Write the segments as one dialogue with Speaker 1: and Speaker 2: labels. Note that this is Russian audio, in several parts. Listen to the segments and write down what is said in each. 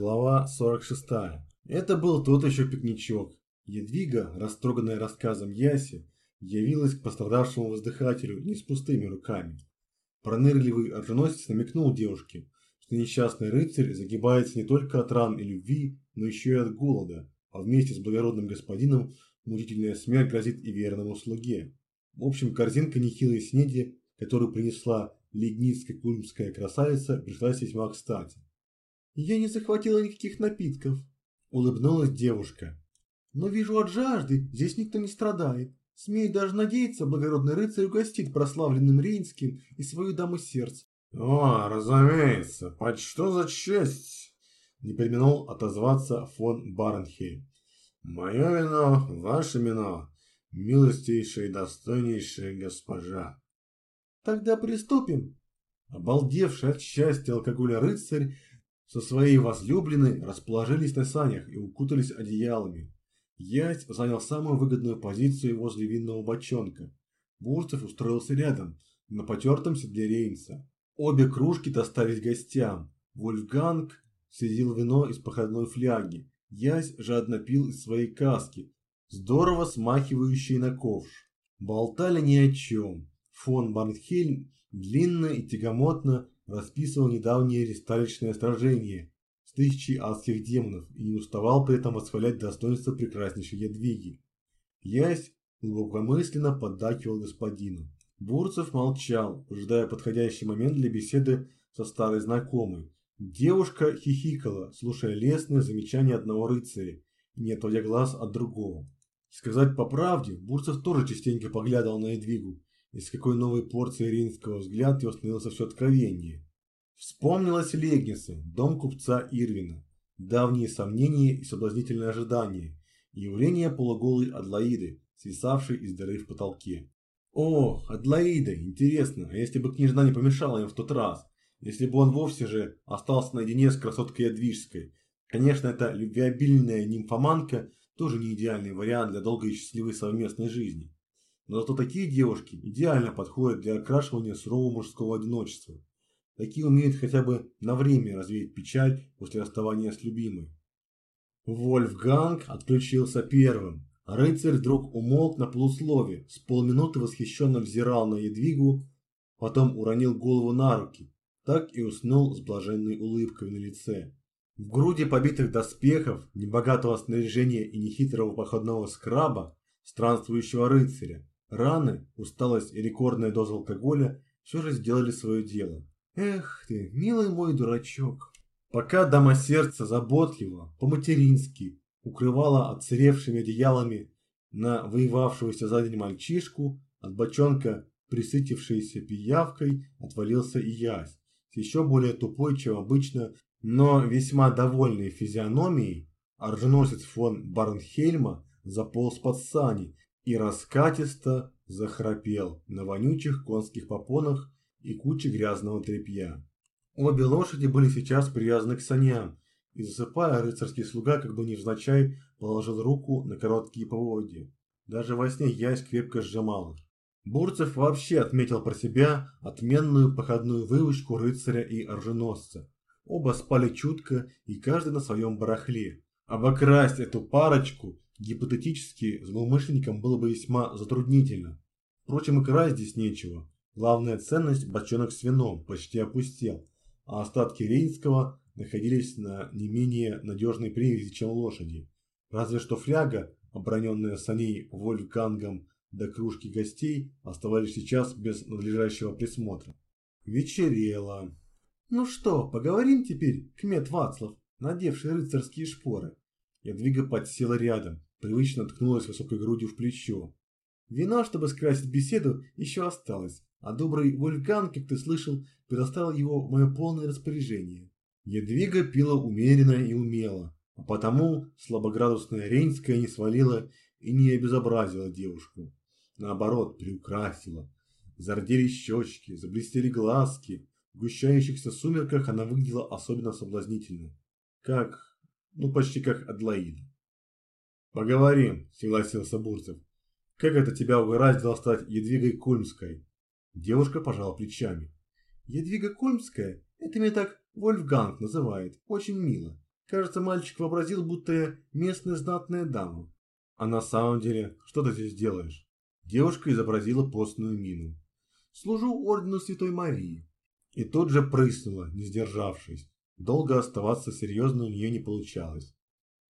Speaker 1: Глава 46. Это был тот еще пикничок. Едвига, растроганная рассказом Яси, явилась к пострадавшему воздыхателю не с пустыми руками. Пронырливый оруженосец намекнул девушке, что несчастный рыцарь загибается не только от ран и любви, но еще и от голода, а вместе с благородным господином мучительная смерть грозит и верному слуге. В общем, корзинка нехилой снеди, которую принесла ледницкая кульмская красавица, пришлась весьма кстати.
Speaker 2: «Я не захватила никаких напитков», –
Speaker 1: улыбнулась девушка.
Speaker 2: «Но вижу от жажды, здесь никто не страдает. Смею даже надеяться, благородный рыцарь угостит прославленным Рейнским и свою даму сердца».
Speaker 1: «О, разумеется, под что за честь?» – не применил отозваться фон Барнхейм. «Мое вино, ваше вино, милостейшая и достойнейшая госпожа».
Speaker 2: «Тогда приступим».
Speaker 1: Обалдевший от счастья алкоголя рыцарь со своей возлюбленной расположились на санях и укутались одеялами. Ясь занял самую выгодную позицию возле винного бочонка. Бурцев устроился рядом, на потертом седле рейнса. Обе кружки достались гостям. Вольфганг следил вино из походной фляги. Ясь жадно пил из своей каски, здорово смахивающей на ковш. Болтали ни о чем. Фон Барнхельм длинно и тягомотно расписывал недавнее ресталищное сражение с тысячей адских демонов и не уставал при этом восхвалять достоинство прекраснейшей ядвиги. Ясь глубокомысленно поддакивал господину. Бурцев молчал, ожидая подходящий момент для беседы со старой знакомой. Девушка хихикала, слушая лестные замечания одного рыцаря не отводя глаз от другого. Сказать по правде, Бурцев тоже частенько поглядывал на Эдвигу, и с какой новой порцией рейнского взгляд его становился все откровеннее. Вспомнилась Легниса, дом купца Ирвина, давние сомнения и соблазнительные ожидания, явление полуголой Адлоиды, свисавшей из дыры в потолке. О, Адлоида, интересно, а если бы княжна не помешала им в тот раз? Если бы он вовсе же остался наедине с красоткой Ядвижской? Конечно, эта любвеобильная нимфоманка тоже не идеальный вариант для долгой и счастливой совместной жизни. Но зато такие девушки идеально подходят для окрашивания сурового мужского одиночества. Такие умеют хотя бы на время развеять печаль после расставания с любимой. Вольфганг отключился первым. Рыцарь вдруг умолк на полуслове, с полминуты восхищенно взирал на Едвигу, потом уронил голову на руки, так и уснул с блаженной улыбкой на лице. В груди побитых доспехов, небогатого снаряжения и нехитрого походного скраба, странствующего рыцаря, Раны, усталость и рекордная доза алкоголя все же сделали свое дело. Эх ты, милый мой дурачок. Пока дама сердца заботливо, по-матерински, укрывала отсыревшими одеялами на воевавшегося за день мальчишку, от бочонка, присытившейся пиявкой, отвалился и ясь, с еще более тупой, чем обычно, но весьма довольной физиономией, оруженосец фон Барнхельма заполз под сани и раскатисто захрапел на вонючих конских попонах и куче грязного тряпья. Обе лошади были сейчас привязаны к саням, и засыпая, рыцарский слуга как бы невзначай положил руку на короткие поводья. Даже во сне ясь крепко сжимал их. Бурцев вообще отметил про себя отменную походную выучку рыцаря и оруженосца. Оба спали чутко и каждый на своем барахле. Обокрасть эту парочку Гипотетически злоумышленникам было бы весьма затруднительно. Впрочем, и красть здесь нечего. Главная ценность – бочонок с вином, почти опустел, а остатки Рейнского находились на не менее надежной привязи, чем лошади. Разве что фляга, оброненная саней Вольфгангом до кружки гостей, оставались сейчас без надлежащего присмотра. Вечерело.
Speaker 2: «Ну что, поговорим теперь, кмет Вацлав, надевший рыцарские шпоры?»
Speaker 1: Ядвига подсела рядом привычно ткнулась высокой грудью в плечо.
Speaker 2: Вино, чтобы скрасить беседу, еще осталось, а добрый Вольфган, как ты слышал, предоставил его в мое полное распоряжение.
Speaker 1: Едвига пила умеренно и умело, а потому слабоградусная Рейнская не свалила и не обезобразила девушку. Наоборот, приукрасила. Зарделись щечки, заблестели глазки. В гущающихся сумерках она выглядела особенно соблазнительно. Как, ну почти как Адлоида. «Поговорим», – согласился Бурцев. «Как это тебя угораздило стать Едвигой Кульмской?» Девушка пожала плечами.
Speaker 2: «Едвига Кульмская? Это меня так Вольфганг называет. Очень мило.
Speaker 1: Кажется, мальчик вообразил, будто я местная знатная дама. А на самом деле, что ты здесь делаешь? Девушка изобразила постную мину.
Speaker 2: Служу ордену Святой Марии.
Speaker 1: И тут же прыснула, не сдержавшись. Долго оставаться серьезной у нее не получалось.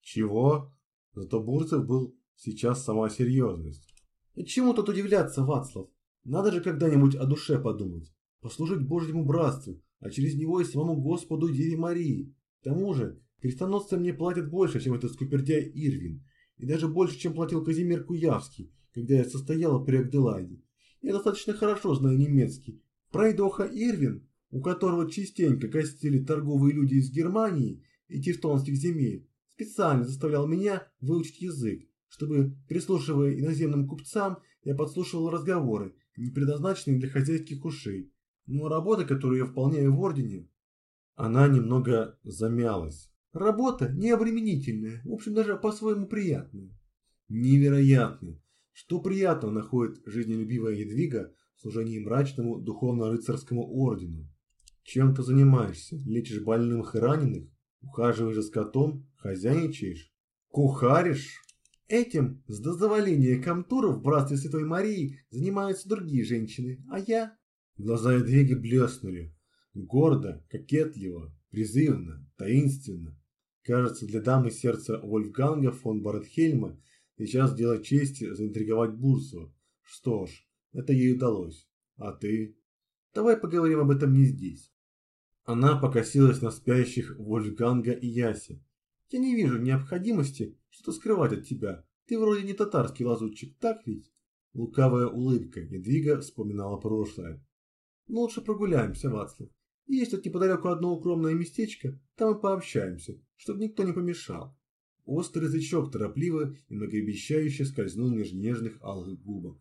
Speaker 1: Чего? Зато Бурцев был сейчас сама серьезность.
Speaker 2: Чему тут удивляться, Вацлав? Надо же когда-нибудь о душе подумать. Послужить Божьему братству, а через него и самому Господу Деве Марии. К тому же, крестоносцы мне платят больше, чем этот скупердяй Ирвин. И даже больше, чем платил Казимир Куявский, когда я состояла при Агделайде. Я достаточно хорошо знаю немецкий. Пройдоха Ирвин у которого частенько гостили торговые люди из Германии и тевтонских земель, специально заставлял меня выучить язык, чтобы, прислушивая иноземным купцам, я подслушивал разговоры, не предназначенные для хозяйских ушей. Но работа, которую я выполняю в Ордене...
Speaker 1: Она немного замялась.
Speaker 2: Работа необременительная, в общем, даже по-своему приятная.
Speaker 1: Невероятно, что приятно находит жизнелюбивая Едвига в служении мрачному духовно-рыцарскому ордену. Чем ты занимаешься? Лечишь больных и раненых? Ухаживаешь за скотом? Хозяйничаешь? Кухаришь?
Speaker 2: Этим с дозволения комтуров в Братстве Святой Марии занимаются другие женщины, а я...
Speaker 1: Глаза Эдвиги блеснули. Гордо, кокетливо, призывно, таинственно. Кажется, для дамы сердца Вольфганга фон Баретхельма сейчас дело чести заинтриговать Бурсу. Что ж, это ей удалось. А ты?
Speaker 2: Давай поговорим об этом не здесь.
Speaker 1: Она покосилась на спящих Вольфганга и Яси.
Speaker 2: «Я не вижу необходимости что-то скрывать от тебя. Ты вроде не татарский лазутчик, так ведь?»
Speaker 1: Лукавая улыбка Едвига вспоминала прошлое.
Speaker 2: «Ну лучше прогуляемся, Вацлав. Есть тут неподалеку одно укромное местечко, там и пообщаемся, чтобы никто не помешал».
Speaker 1: Острый язычок торопливо и многообещающе скользнул между нежных алых губок.